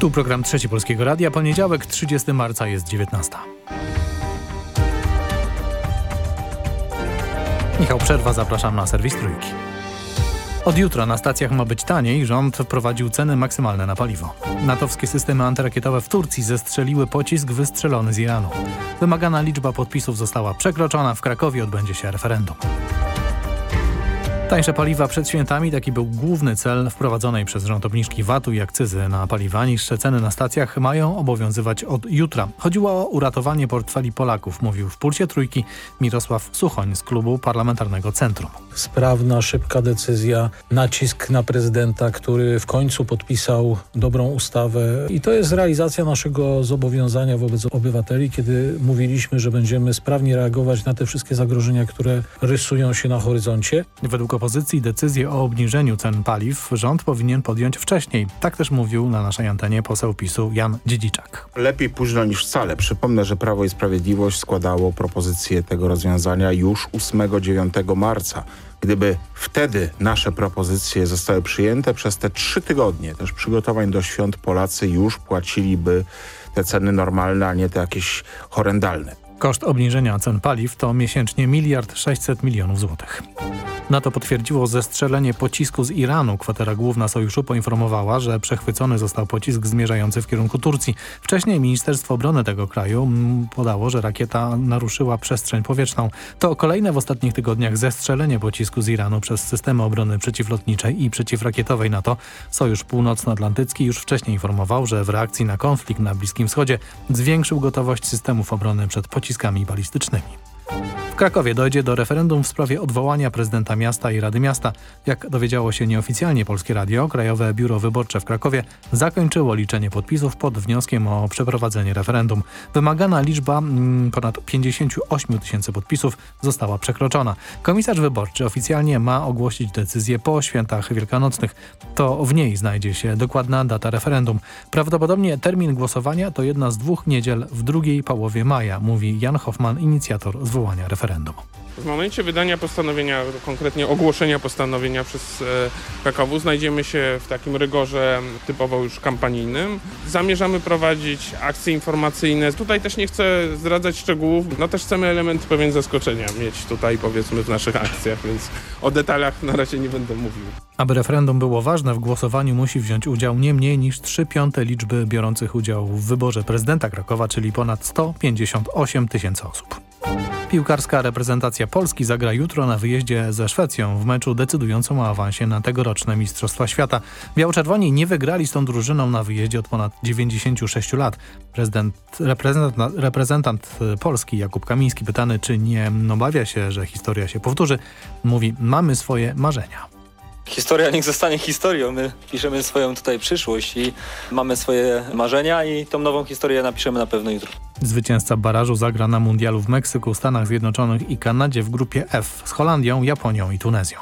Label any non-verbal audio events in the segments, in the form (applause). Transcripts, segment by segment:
Tu program Trzeci Polskiego Radia. Poniedziałek, 30 marca jest 19. Michał Przerwa, zapraszam na serwis Trójki. Od jutra na stacjach ma być taniej. Rząd wprowadził ceny maksymalne na paliwo. Natowskie systemy antyrakietowe w Turcji zestrzeliły pocisk wystrzelony z Iranu. Wymagana liczba podpisów została przekroczona. W Krakowie odbędzie się referendum. Tańsze paliwa przed świętami taki był główny cel wprowadzonej przez rząd obniżki VAT-u i akcyzy na paliwa. Niższe ceny na stacjach mają obowiązywać od jutra. Chodziło o uratowanie portfeli Polaków, mówił w Pulsie Trójki Mirosław Suchoń z klubu parlamentarnego Centrum. Sprawna, szybka decyzja, nacisk na prezydenta, który w końcu podpisał dobrą ustawę i to jest realizacja naszego zobowiązania wobec obywateli, kiedy mówiliśmy, że będziemy sprawnie reagować na te wszystkie zagrożenia, które rysują się na horyzoncie. Według opozycji decyzję o obniżeniu cen paliw rząd powinien podjąć wcześniej. Tak też mówił na naszej antenie poseł PiSu Jan Dziedziczak. Lepiej późno niż wcale. Przypomnę, że Prawo i Sprawiedliwość składało propozycję tego rozwiązania już 8-9 marca. Gdyby wtedy nasze propozycje zostały przyjęte, przez te trzy tygodnie też przygotowań do świąt Polacy już płaciliby te ceny normalne, a nie te jakieś horrendalne. Koszt obniżenia cen paliw to miesięcznie miliard 600 milionów złotych. NATO potwierdziło zestrzelenie pocisku z Iranu. Kwatera Główna Sojuszu poinformowała, że przechwycony został pocisk zmierzający w kierunku Turcji. Wcześniej Ministerstwo Obrony tego kraju podało, że rakieta naruszyła przestrzeń powietrzną. To kolejne w ostatnich tygodniach zestrzelenie pocisku z Iranu przez systemy obrony przeciwlotniczej i przeciwrakietowej NATO. Sojusz Północnoatlantycki już wcześniej informował, że w reakcji na konflikt na Bliskim Wschodzie zwiększył gotowość systemów obrony przed pociskami balistycznymi. Krakowie dojdzie do referendum w sprawie odwołania prezydenta miasta i Rady Miasta. Jak dowiedziało się nieoficjalnie Polskie Radio, Krajowe Biuro Wyborcze w Krakowie zakończyło liczenie podpisów pod wnioskiem o przeprowadzenie referendum. Wymagana liczba mm, ponad 58 tysięcy podpisów została przekroczona. Komisarz wyborczy oficjalnie ma ogłosić decyzję po świętach wielkanocnych. To w niej znajdzie się dokładna data referendum. Prawdopodobnie termin głosowania to jedna z dwóch niedziel w drugiej połowie maja, mówi Jan Hoffman, inicjator zwołania referendum. W momencie wydania postanowienia, konkretnie ogłoszenia postanowienia przez PKW znajdziemy się w takim rygorze typowo już kampanijnym. Zamierzamy prowadzić akcje informacyjne. Tutaj też nie chcę zdradzać szczegółów, no też chcemy element pewien zaskoczenia mieć tutaj powiedzmy w naszych akcjach, więc o detalach na razie nie będę mówił. Aby referendum było ważne, w głosowaniu musi wziąć udział nie mniej niż 3 piąte liczby biorących udział w wyborze prezydenta Krakowa, czyli ponad 158 tysięcy osób. Piłkarska reprezentacja Polski zagra jutro na wyjeździe ze Szwecją w meczu decydującym o awansie na tegoroczne Mistrzostwa Świata. Biało-Czerwoni nie wygrali z tą drużyną na wyjeździe od ponad 96 lat. Prezydent, reprezentant, reprezentant Polski Jakub Kamiński pytany, czy nie obawia się, że historia się powtórzy, mówi mamy swoje marzenia. Historia niech zostanie historią. My piszemy swoją tutaj przyszłość i mamy swoje marzenia i tą nową historię napiszemy na pewno jutro. Zwycięzca barażu zagra na mundialu w Meksyku, Stanach Zjednoczonych i Kanadzie w grupie F z Holandią, Japonią i Tunezją.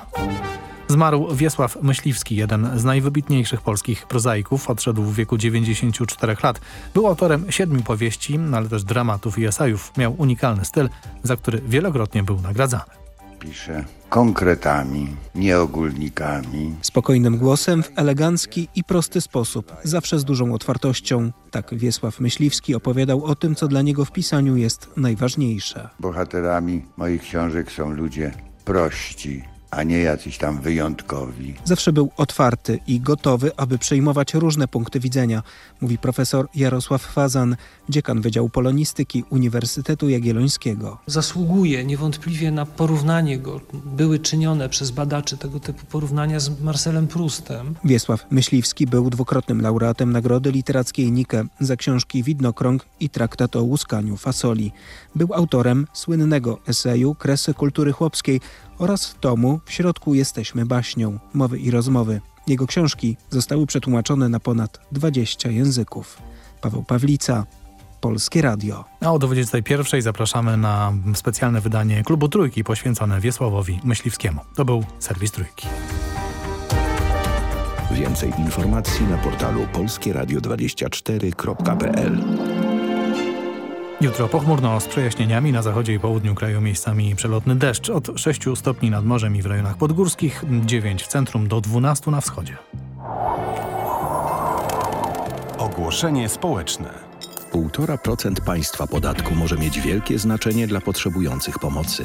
Zmarł Wiesław Myśliwski, jeden z najwybitniejszych polskich prozaików. Odszedł w wieku 94 lat. Był autorem siedmiu powieści, ale też dramatów i esejów. Miał unikalny styl, za który wielokrotnie był nagradzany. Pisze konkretami, nie ogólnikami. Spokojnym głosem, w elegancki i prosty sposób, zawsze z dużą otwartością. Tak Wiesław Myśliwski opowiadał o tym, co dla niego w pisaniu jest najważniejsze. Bohaterami moich książek są ludzie prości, a nie jacyś tam wyjątkowi. Zawsze był otwarty i gotowy, aby przejmować różne punkty widzenia, mówi profesor Jarosław Fazan, dziekan Wydziału Polonistyki Uniwersytetu Jagiellońskiego. Zasługuje niewątpliwie na porównanie go. Były czynione przez badaczy tego typu porównania z Marcelem Proustem. Wiesław Myśliwski był dwukrotnym laureatem Nagrody Literackiej Nike za książki Widnokrąg i traktat o łuskaniu fasoli. Był autorem słynnego eseju Kresy kultury chłopskiej oraz tomu W środku jesteśmy baśnią, mowy i rozmowy. Jego książki zostały przetłumaczone na ponad 20 języków. Paweł Pawlica, Polskie Radio. A o 21 zapraszamy na specjalne wydanie Klubu Trójki poświęcone Wiesławowi Myśliwskiemu. To był serwis Trójki. Więcej informacji na portalu polskieradio24.pl Jutro pochmurno z przejaśnieniami na zachodzie i południu kraju miejscami przelotny deszcz od 6 stopni nad morzem i w rejonach podgórskich, 9 w centrum do 12 na wschodzie. Ogłoszenie społeczne. 1,5% państwa podatku może mieć wielkie znaczenie dla potrzebujących pomocy.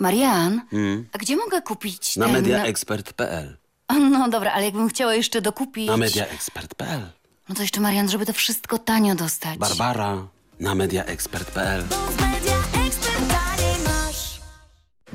Marian, Hmm? a gdzie mogę kupić Na ten... mediaexpert.pl. No dobra, ale jakbym chciała jeszcze dokupić... Na mediaexpert.pl. No to jeszcze, Marian, żeby to wszystko tanio dostać. Barbara. Na mediaexpert.pl.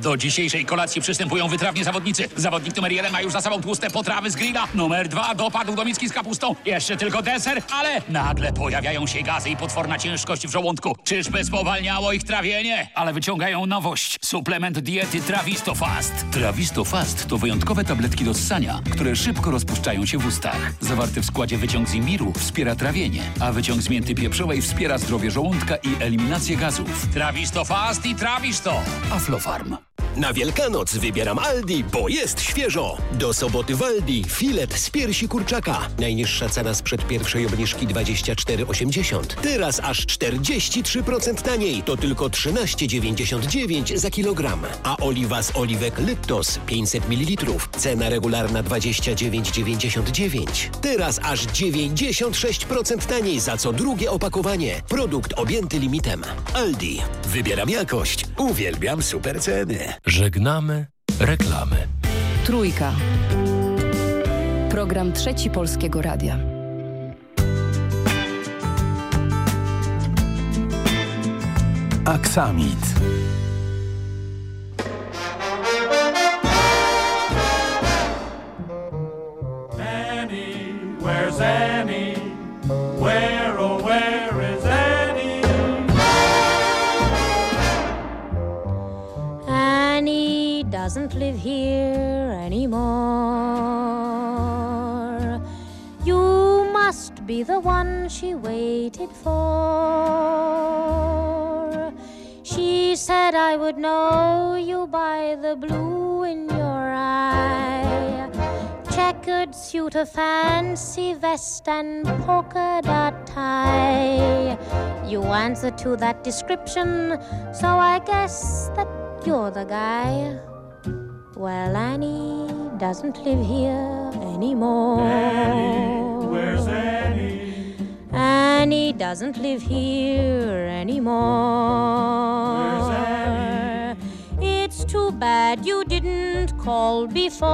Do dzisiejszej kolacji przystępują wytrawni zawodnicy. Zawodnik numer jeden ma już za sobą tłuste potrawy z grilla. Numer dwa dopadł do miski z kapustą. Jeszcze tylko deser, ale nagle pojawiają się gazy i potworna ciężkość w żołądku. Czyżby spowalniało ich trawienie? Ale wyciągają nowość. Suplement diety Travisto Fast. Travisto Fast to wyjątkowe tabletki do ssania, które szybko rozpuszczają się w ustach. Zawarty w składzie wyciąg z imbiru wspiera trawienie, a wyciąg z mięty pieprzowej wspiera zdrowie żołądka i eliminację gazów. Travisto Fast i Travisto. Aflofarm. Na Wielkanoc wybieram Aldi, bo jest świeżo. Do soboty w Aldi filet z piersi kurczaka. Najniższa cena sprzed pierwszej obniżki 24,80. Teraz aż 43% taniej. To tylko 13,99 za kilogram. A oliwa z oliwek Lyptos 500 ml. Cena regularna 29,99. Teraz aż 96% taniej za co drugie opakowanie. Produkt objęty limitem. Aldi. Wybieram jakość. Uwielbiam super ceny. Żegnamy reklamy. Trójka. Program Trzeci Polskiego Radia. Aksamit. Annie, doesn't live here anymore. You must be the one she waited for. She said I would know you by the blue in your eye. Checkered suit, a fancy vest, and polka dot tie. You answer to that description, so I guess that you're the guy. Well, Annie doesn't live here anymore. Annie, where's Annie? Annie doesn't live here anymore. Where's Annie? It's too bad you didn't call before.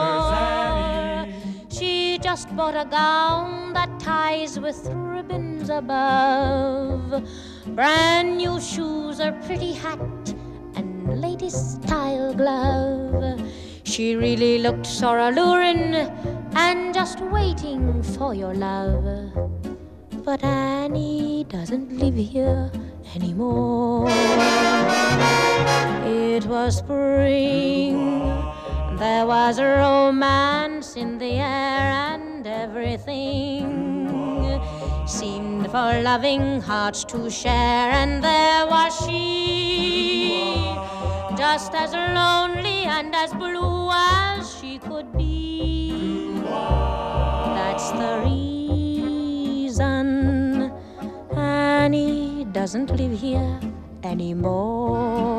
Where's Annie? She just bought a gown that ties with ribbons above. Brand new shoes, a pretty hat, and latest style glove. She really looked so alluring and just waiting for your love. But Annie doesn't live here anymore. It was spring. There was a romance in the air and everything seemed for loving hearts to share. And there was she, just as lonely and as blue as she could be. That's the reason Annie doesn't live here anymore.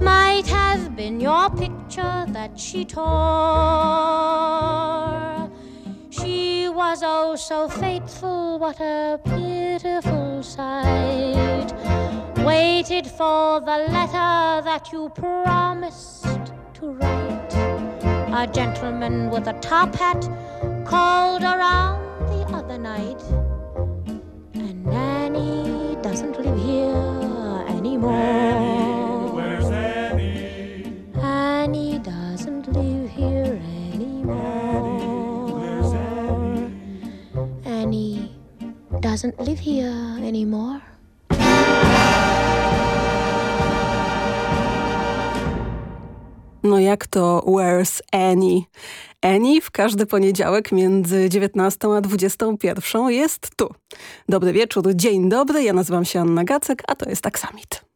Might have been your picture that she tore. Was oh so faithful, what a pitiful sight. Waited for the letter that you promised to write. A gentleman with a top hat called around the other night. And Annie doesn't live here anymore. Doesn't live here anymore. No jak to Where's Annie? Eni w każdy poniedziałek między 19 a 21 jest tu. Dobry wieczór, dzień dobry, ja nazywam się Anna Gacek, a to jest Aksamit.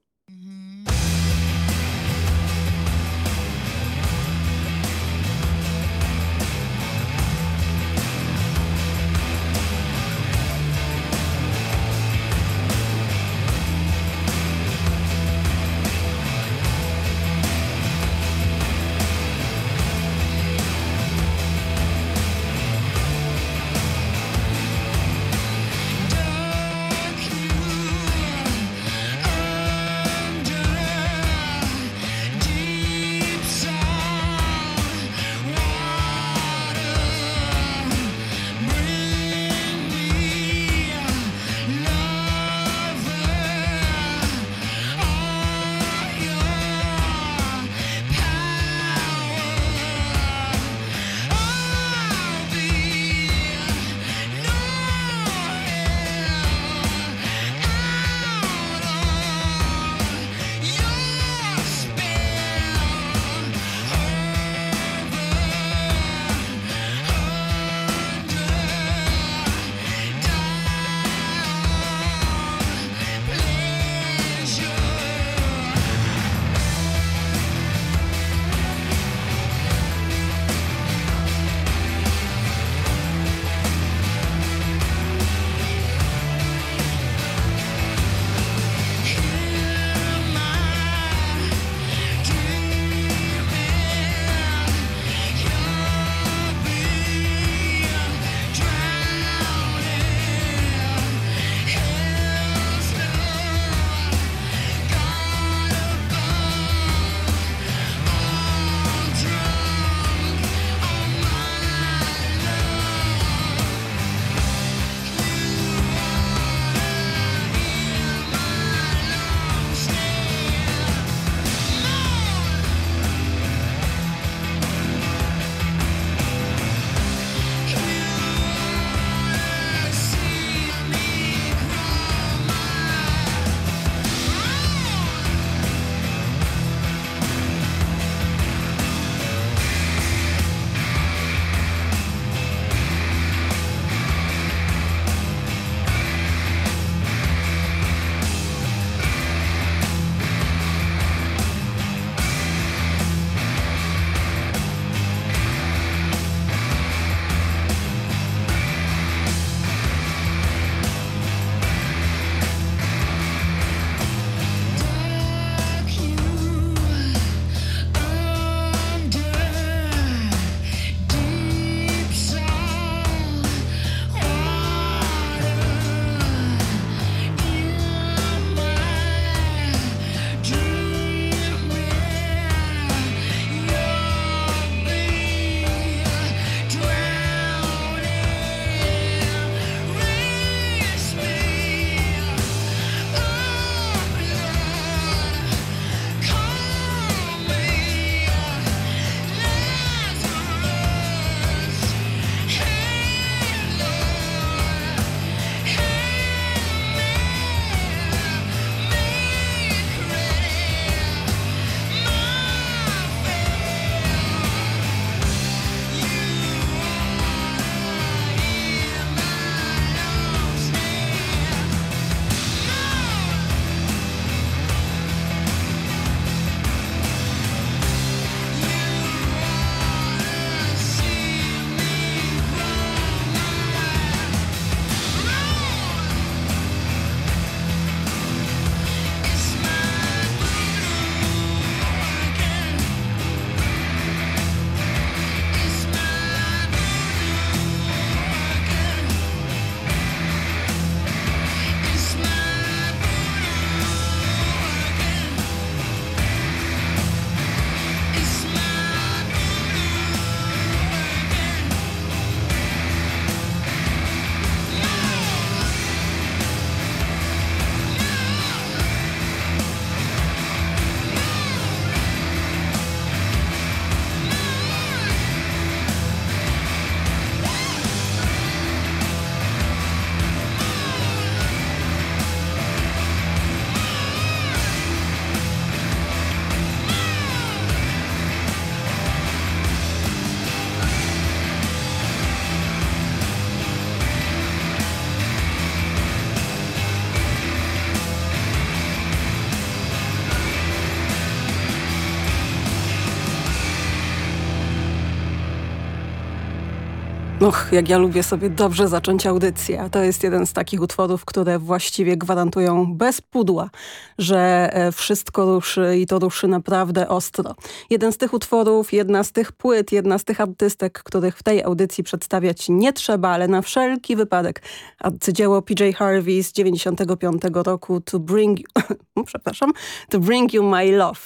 Och, jak ja lubię sobie dobrze zacząć audycję. To jest jeden z takich utworów, które właściwie gwarantują bez pudła, że e, wszystko ruszy i to ruszy naprawdę ostro. Jeden z tych utworów, jedna z tych płyt, jedna z tych artystek, których w tej audycji przedstawiać nie trzeba, ale na wszelki wypadek. Arcydzieło PJ Harvey z 95 roku To Bring, (coughs) przepraszam, To Bring You My Love.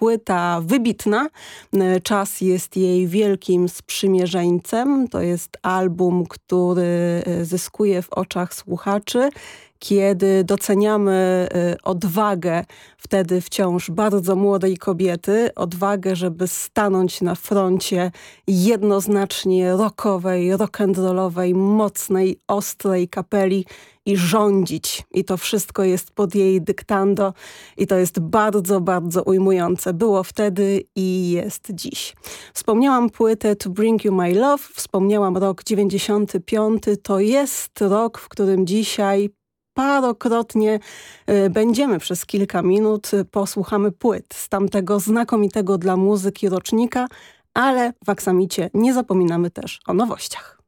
Płyta wybitna. E, czas jest jej wielkim sprzymierzeńcem. To jest jest album, który e, zyskuje w oczach słuchaczy, kiedy doceniamy e, odwagę wtedy wciąż bardzo młodej kobiety, odwagę, żeby stanąć na froncie jednoznacznie rockowej, rock'n'rollowej, mocnej, ostrej kapeli i rządzić. I to wszystko jest pod jej dyktando i to jest bardzo, bardzo ujmujące. Było wtedy i jest dziś. Wspomniałam płytę To Bring You My Love, wspomniałam rok 95. To jest rok, w którym dzisiaj parokrotnie y, będziemy przez kilka minut, y, posłuchamy płyt z tamtego znakomitego dla muzyki rocznika, ale w Aksamicie nie zapominamy też o nowościach.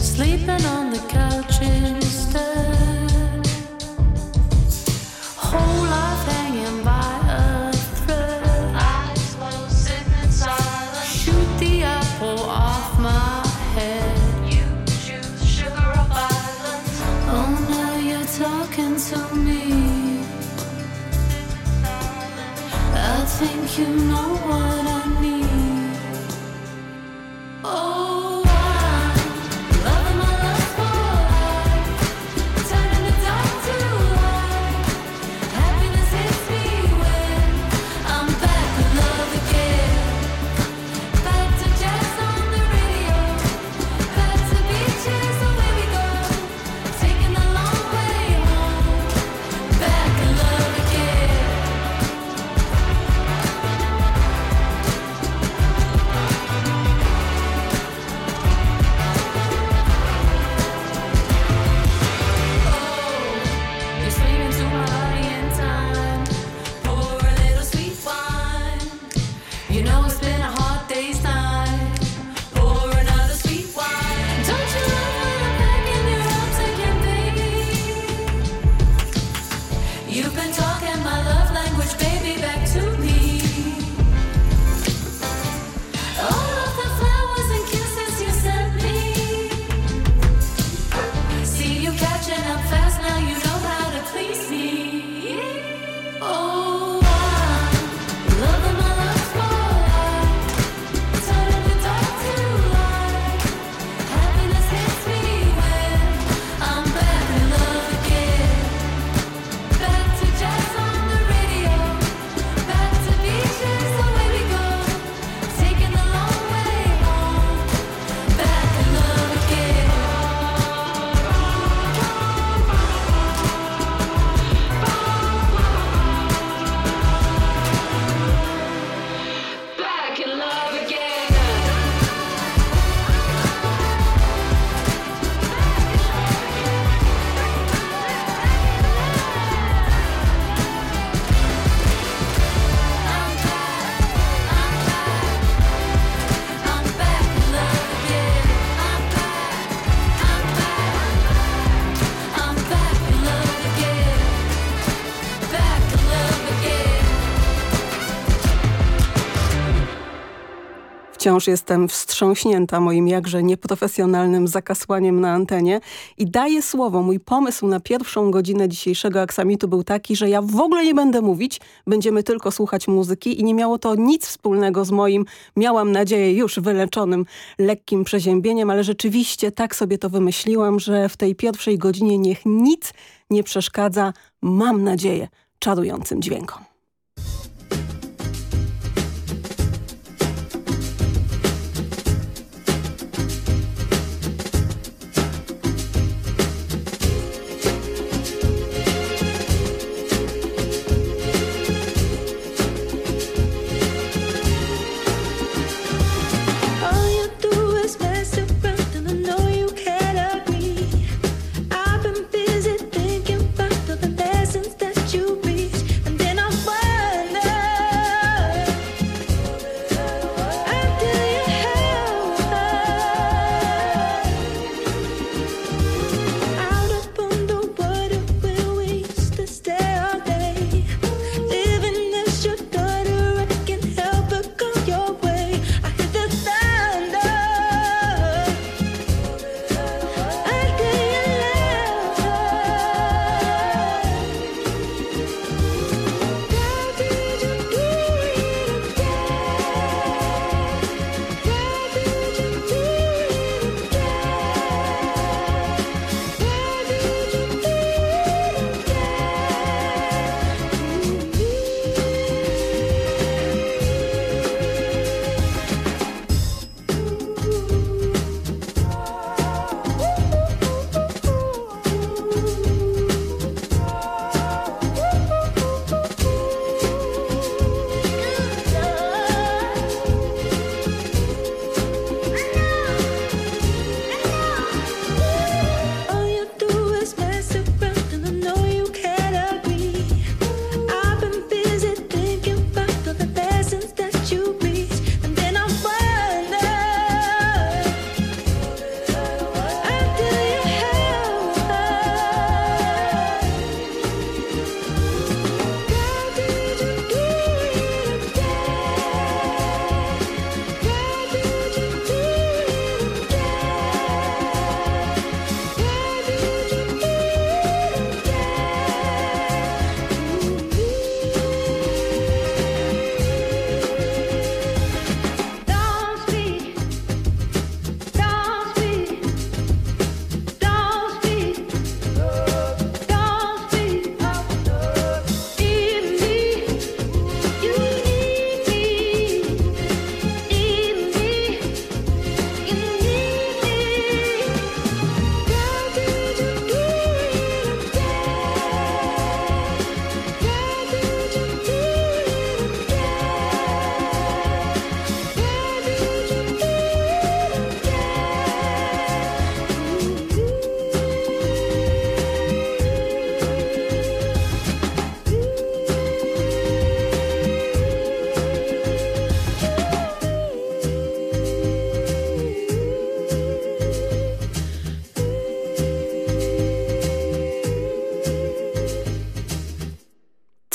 Sleeping on. Wciąż jestem wstrząśnięta moim jakże nieprofesjonalnym zakasłaniem na antenie i daję słowo. Mój pomysł na pierwszą godzinę dzisiejszego aksamitu był taki, że ja w ogóle nie będę mówić, będziemy tylko słuchać muzyki i nie miało to nic wspólnego z moim, miałam nadzieję, już wyleczonym lekkim przeziębieniem, ale rzeczywiście tak sobie to wymyśliłam, że w tej pierwszej godzinie niech nic nie przeszkadza, mam nadzieję, czarującym dźwiękom.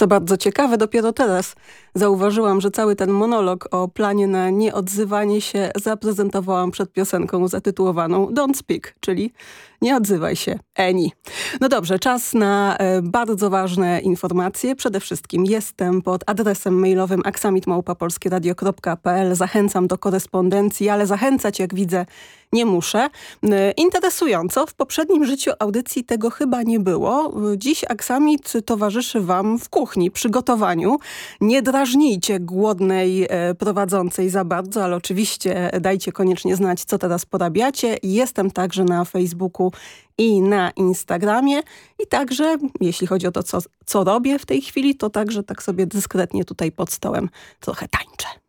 Co bardzo ciekawe, dopiero teraz zauważyłam, że cały ten monolog o planie na nieodzywanie się zaprezentowałam przed piosenką zatytułowaną Don't Speak, czyli nie odzywaj się, Eni. No dobrze, czas na e, bardzo ważne informacje. Przede wszystkim jestem pod adresem mailowym aksamitmałpapolskieradio.pl. Zachęcam do korespondencji, ale zachęcać, jak widzę, nie muszę. E, Interesująco, w poprzednim życiu audycji tego chyba nie było. E, Dziś Aksamit towarzyszy Wam w kuchni, przy gotowaniu. Nie drażnijcie głodnej e, prowadzącej za bardzo, ale oczywiście dajcie koniecznie znać, co teraz porabiacie. Jestem także na Facebooku i na Instagramie i także, jeśli chodzi o to, co, co robię w tej chwili, to także tak sobie dyskretnie tutaj pod stołem trochę tańczę.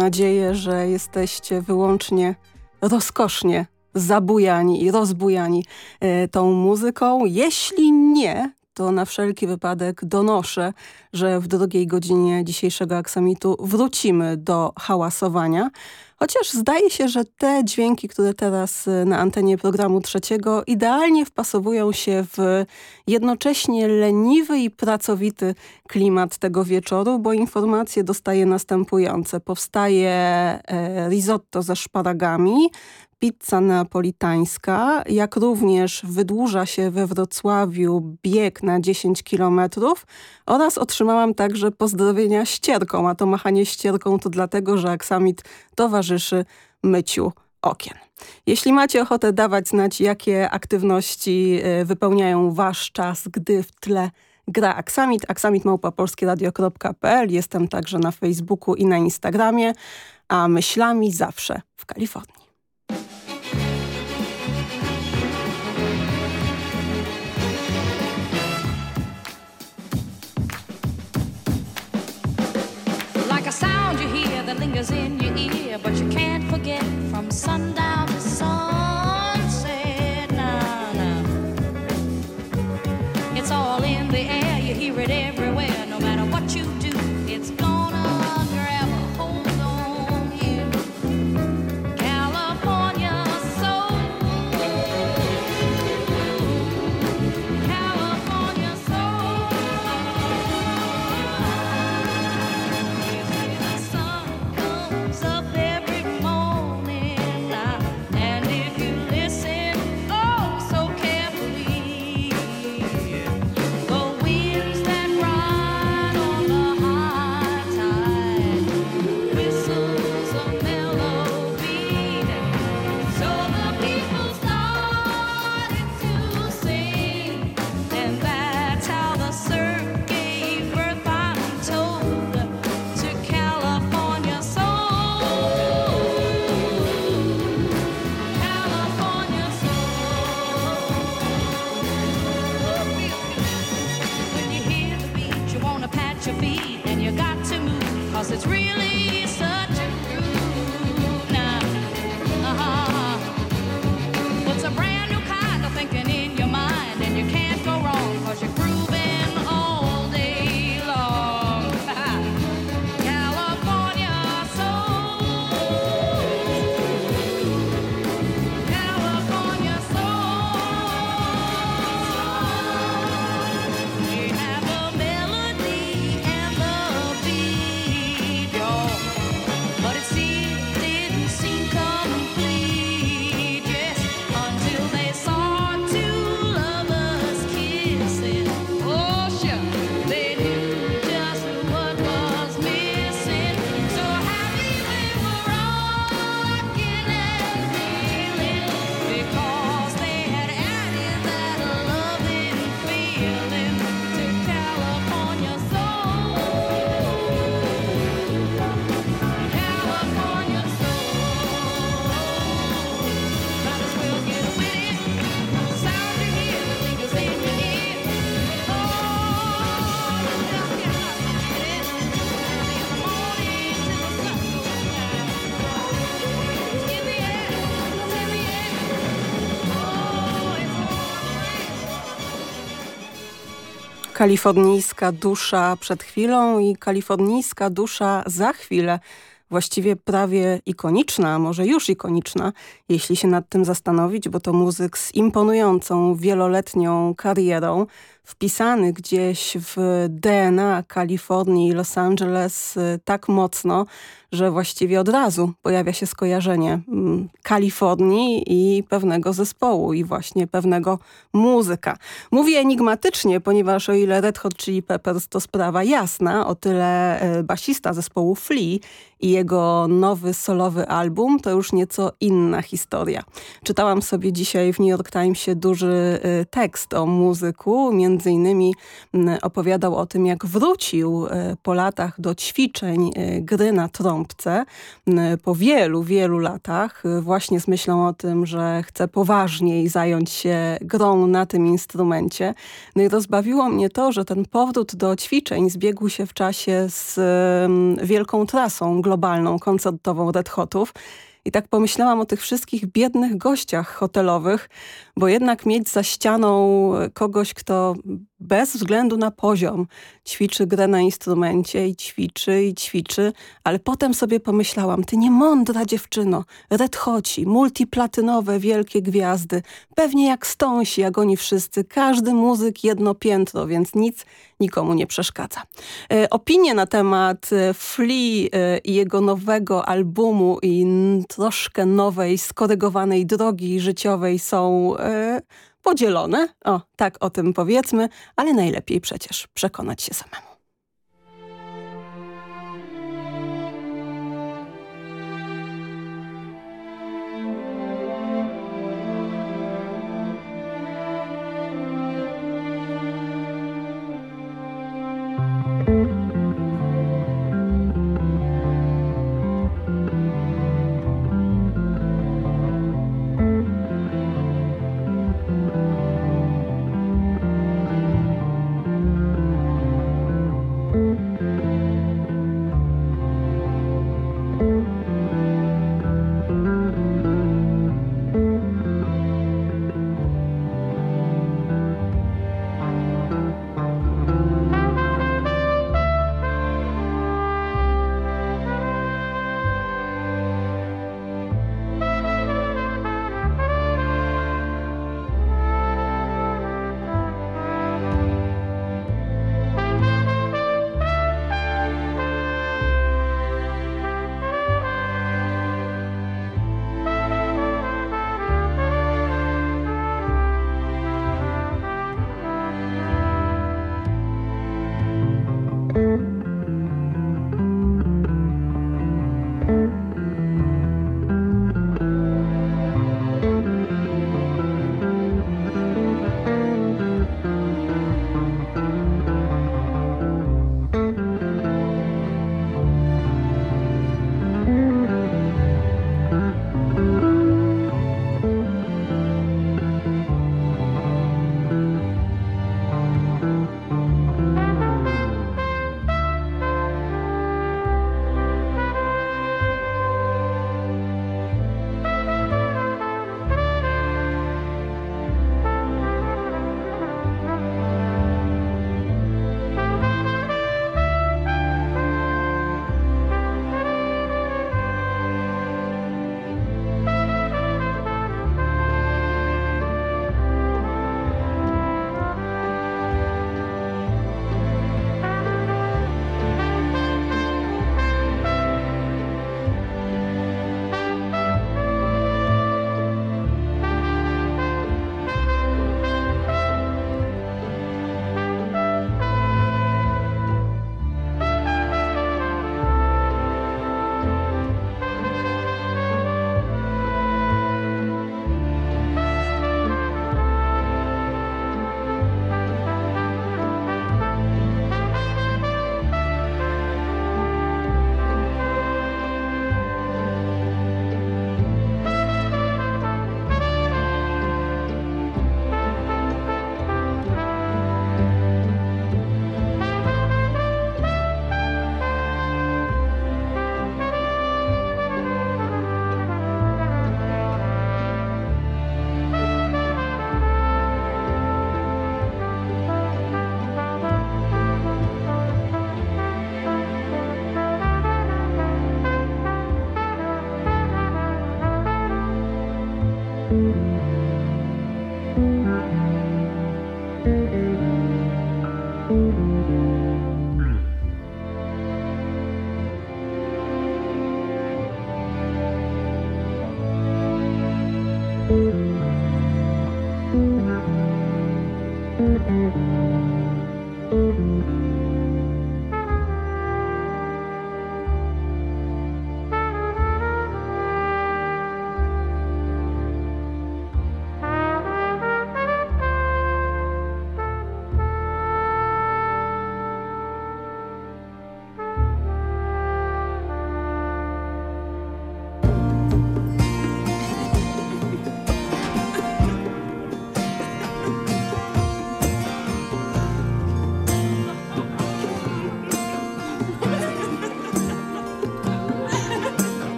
Nadzieję, że jesteście wyłącznie rozkosznie zabujani i rozbujani e, tą muzyką. Jeśli nie, to na wszelki wypadek donoszę, że w drugiej godzinie dzisiejszego aksamitu wrócimy do hałasowania. Chociaż zdaje się, że te dźwięki, które teraz y, na antenie programu trzeciego idealnie wpasowują się w jednocześnie leniwy i pracowity klimat tego wieczoru, bo informacje dostaję następujące. Powstaje e, risotto ze szparagami, pizza neapolitańska, jak również wydłuża się we Wrocławiu bieg na 10 kilometrów oraz otrzymałam także pozdrowienia ścierką, a to machanie ścierką to dlatego, że aksamit towarzyszy myciu okien. Jeśli macie ochotę dawać znać, jakie aktywności y, wypełniają wasz czas, gdy w tle gra Aksamit, aksamitmałpa.polskieradio.pl. Jestem także na Facebooku i na Instagramie, a myślami zawsze w Kalifornii. Kalifornijska dusza przed chwilą i kalifornijska dusza za chwilę. Właściwie prawie ikoniczna, może już ikoniczna, jeśli się nad tym zastanowić, bo to muzyk z imponującą wieloletnią karierą, wpisany gdzieś w DNA Kalifornii i Los Angeles y, tak mocno, że właściwie od razu pojawia się skojarzenie mm, Kalifornii i pewnego zespołu i właśnie pewnego muzyka. Mówię enigmatycznie, ponieważ o ile Red Hot Chili Peppers to sprawa jasna, o tyle e, basista zespołu Flea i jego nowy solowy album to już nieco inna historia. Czytałam sobie dzisiaj w New York Timesie duży e, tekst o muzyku, między między innymi m, opowiadał o tym, jak wrócił e, po latach do ćwiczeń e, gry na trąbce m, po wielu, wielu latach e, właśnie z myślą o tym, że chce poważniej zająć się grą na tym instrumencie. No i rozbawiło mnie to, że ten powrót do ćwiczeń zbiegł się w czasie z em, wielką trasą globalną, koncertową Red Hotów. I tak pomyślałam o tych wszystkich biednych gościach hotelowych, bo jednak mieć za ścianą kogoś, kto bez względu na poziom ćwiczy grę na instrumencie i ćwiczy i ćwiczy, ale potem sobie pomyślałam, ty niemądra dziewczyno, Red Hoci, multiplatynowe wielkie gwiazdy, pewnie jak stąsi, jak oni wszyscy, każdy muzyk jedno piętro, więc nic nikomu nie przeszkadza. E, opinie na temat e, Flea e, i jego nowego albumu i troszkę nowej, skorygowanej drogi życiowej są e, podzielone. O, tak o tym powiedzmy, ale najlepiej przecież przekonać się samemu.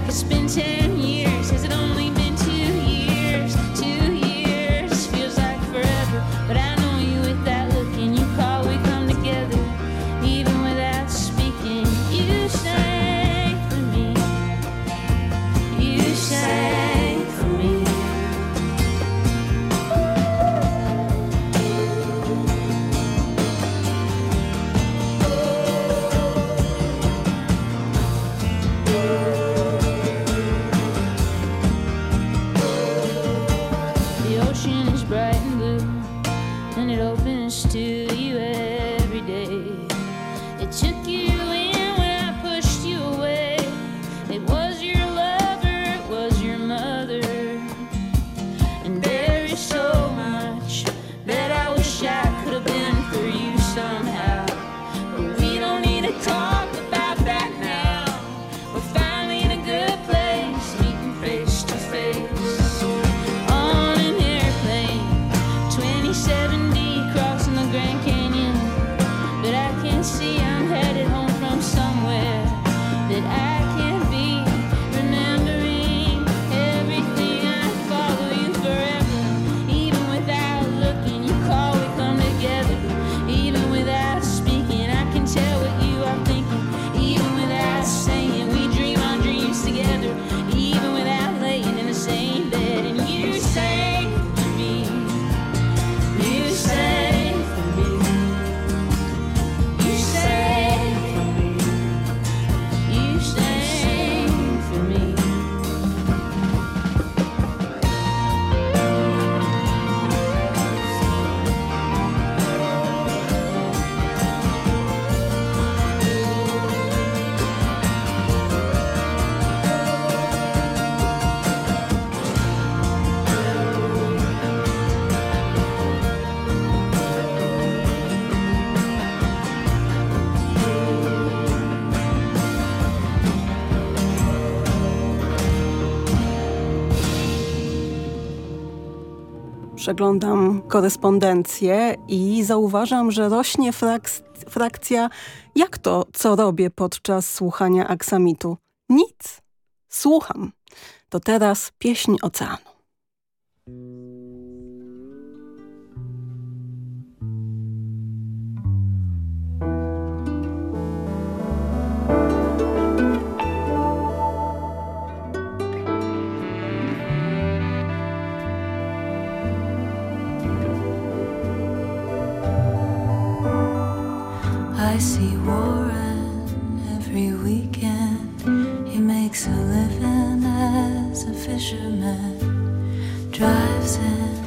like it's been ten Seventy. przeglądam korespondencję i zauważam, że rośnie frak frakcja jak to, co robię podczas słuchania aksamitu? Nic. Słucham. To teraz pieśń oceanu. see Warren every weekend. He makes a living as a fisherman, drives in.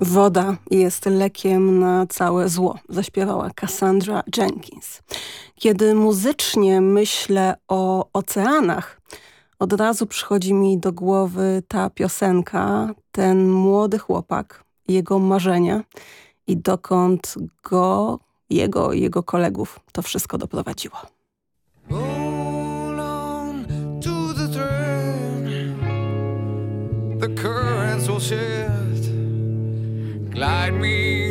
Woda jest lekiem na całe zło, zaśpiewała Cassandra Jenkins. Kiedy muzycznie myślę o oceanach, od razu przychodzi mi do głowy ta piosenka, ten młody chłopak, jego marzenia i dokąd go, jego i jego kolegów to wszystko doprowadziło. Roll light me.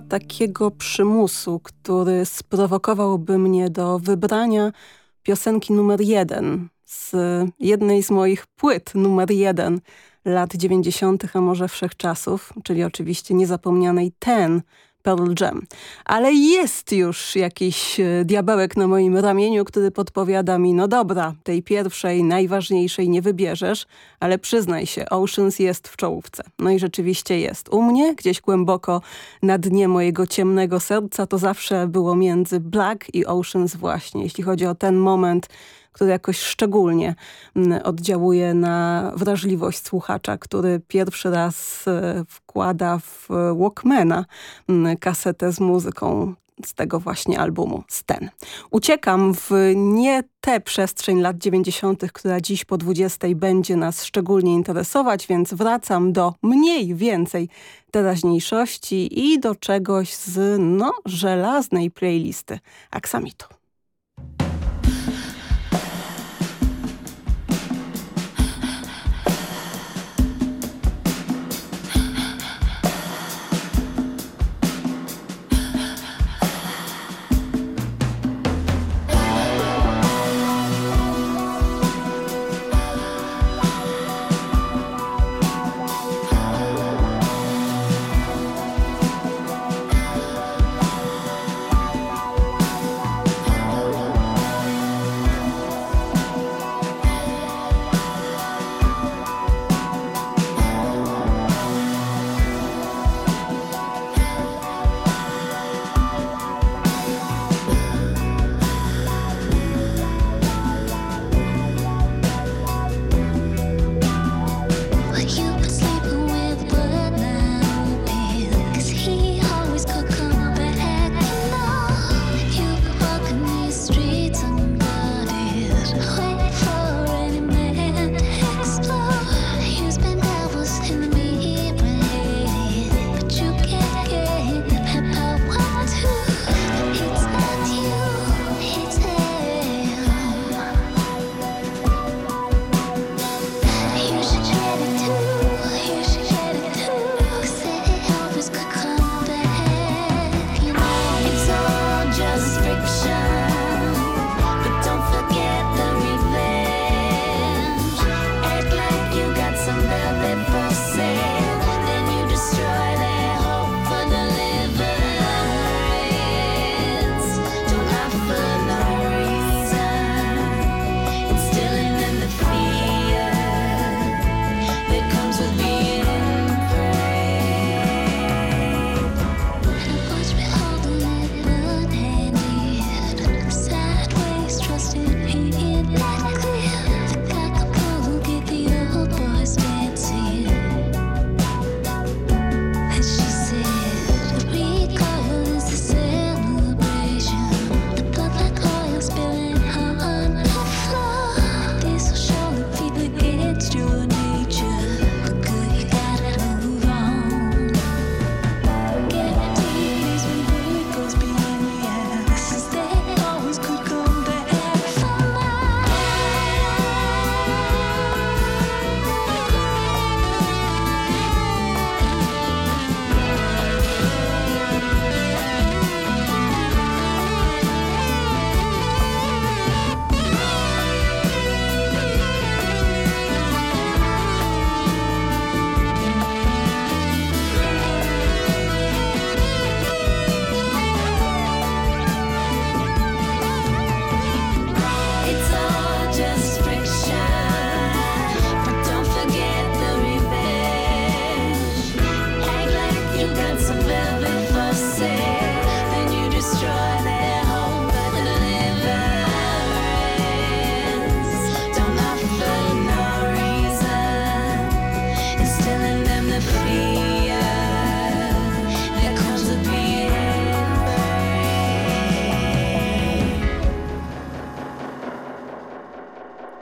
Takiego przymusu, który sprowokowałby mnie do wybrania piosenki numer jeden z jednej z moich płyt numer jeden lat 90., a może wszechczasów, czyli oczywiście niezapomnianej Ten Pearl Jam. Ale jest już jakiś e, diabełek na moim ramieniu, który podpowiada mi, no dobra, tej pierwszej, najważniejszej nie wybierzesz, ale przyznaj się, Oceans jest w czołówce. No i rzeczywiście jest. U mnie, gdzieś głęboko na dnie mojego ciemnego serca, to zawsze było między Black i Oceans właśnie, jeśli chodzi o ten moment, który jakoś szczególnie oddziałuje na wrażliwość słuchacza, który pierwszy raz e, wkłada w Walkmana kasetę z muzyką z tego właśnie albumu Sten. Uciekam w nie tę przestrzeń lat 90., która dziś po 20 będzie nas szczególnie interesować, więc wracam do mniej więcej teraźniejszości i do czegoś z no żelaznej playlisty Aksamitu.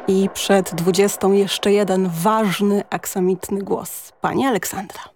I przed 20 jeszcze jeden ważny, aksamitny głos. Pani Aleksandra.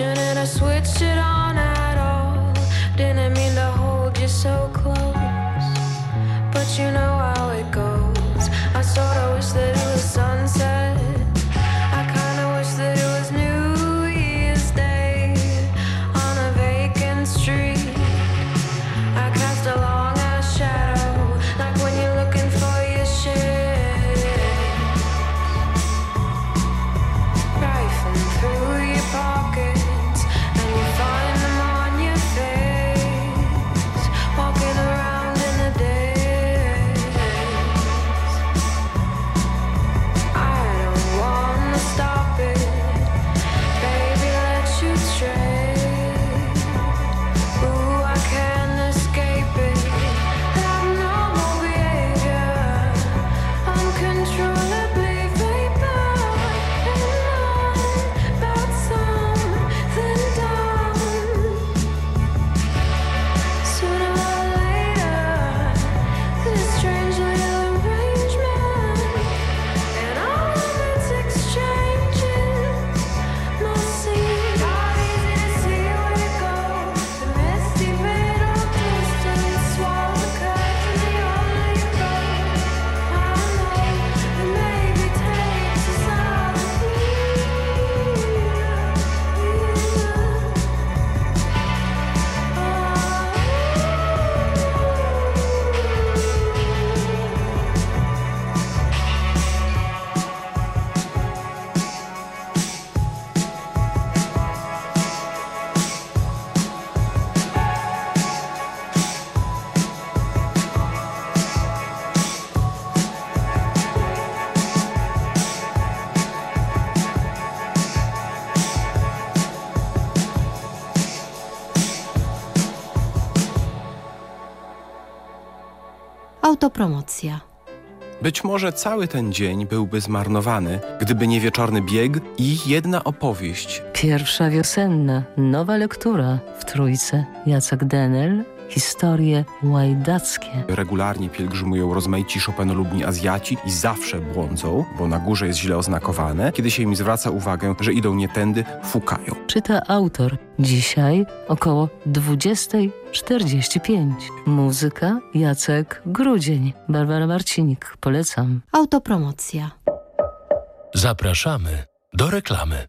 and I switched it on. Autopromocja. Być może cały ten dzień byłby zmarnowany, gdyby nie wieczorny bieg i jedna opowieść. Pierwsza wiosenna, nowa lektura w trójce. Jacek Denel, historie łajdackie. Regularnie pielgrzymują rozmaici Chopinolubni Azjaci i zawsze błądzą, bo na górze jest źle oznakowane. Kiedy się im zwraca uwagę, że idą nie tędy, fukają. Czyta autor. Dzisiaj około 20.45. Muzyka Jacek Grudzień. Barbara Marcinik. Polecam. Autopromocja. Zapraszamy do reklamy.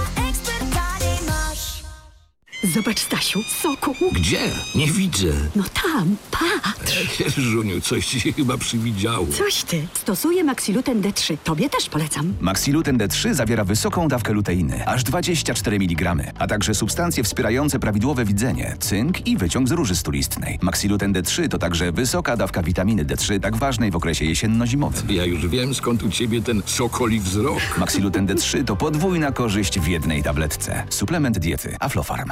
Zobacz, Stasiu, soku. Gdzie? Nie widzę. No tam, patrz. Żuniu, coś ci się chyba przywidziało. Coś ty. Stosuję Maxiluten D3. Tobie też polecam. Maxiluten D3 zawiera wysoką dawkę luteiny, aż 24 mg, a także substancje wspierające prawidłowe widzenie, cynk i wyciąg z róży stulistnej. Maxiluten D3 to także wysoka dawka witaminy D3, tak ważnej w okresie jesienno-zimowym. Ja już wiem, skąd u ciebie ten sokoli wzrok. Maxiluten D3 to podwójna korzyść w jednej tabletce. Suplement diety Aflofarm.